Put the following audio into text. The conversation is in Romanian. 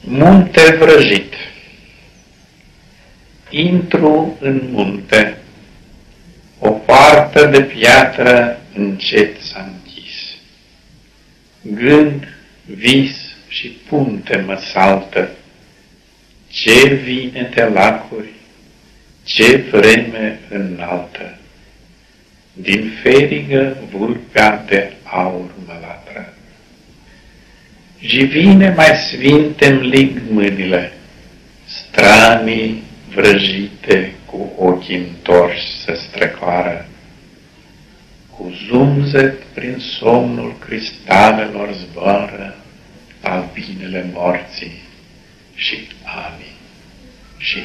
Munte vrăjit Intru în munte, o poartă de piatră încet s-a închis. Gând, vis și punte mă saltă, ce vine te lacuri, ce vreme înaltă. Din ferigă vulpea de aur mă latră. Și vine mai svintem lig mâinile, stranii vrăjite cu ochii întorși să strecoară, cu zumzet prin somnul cristalelor zboară albinele morții și ani și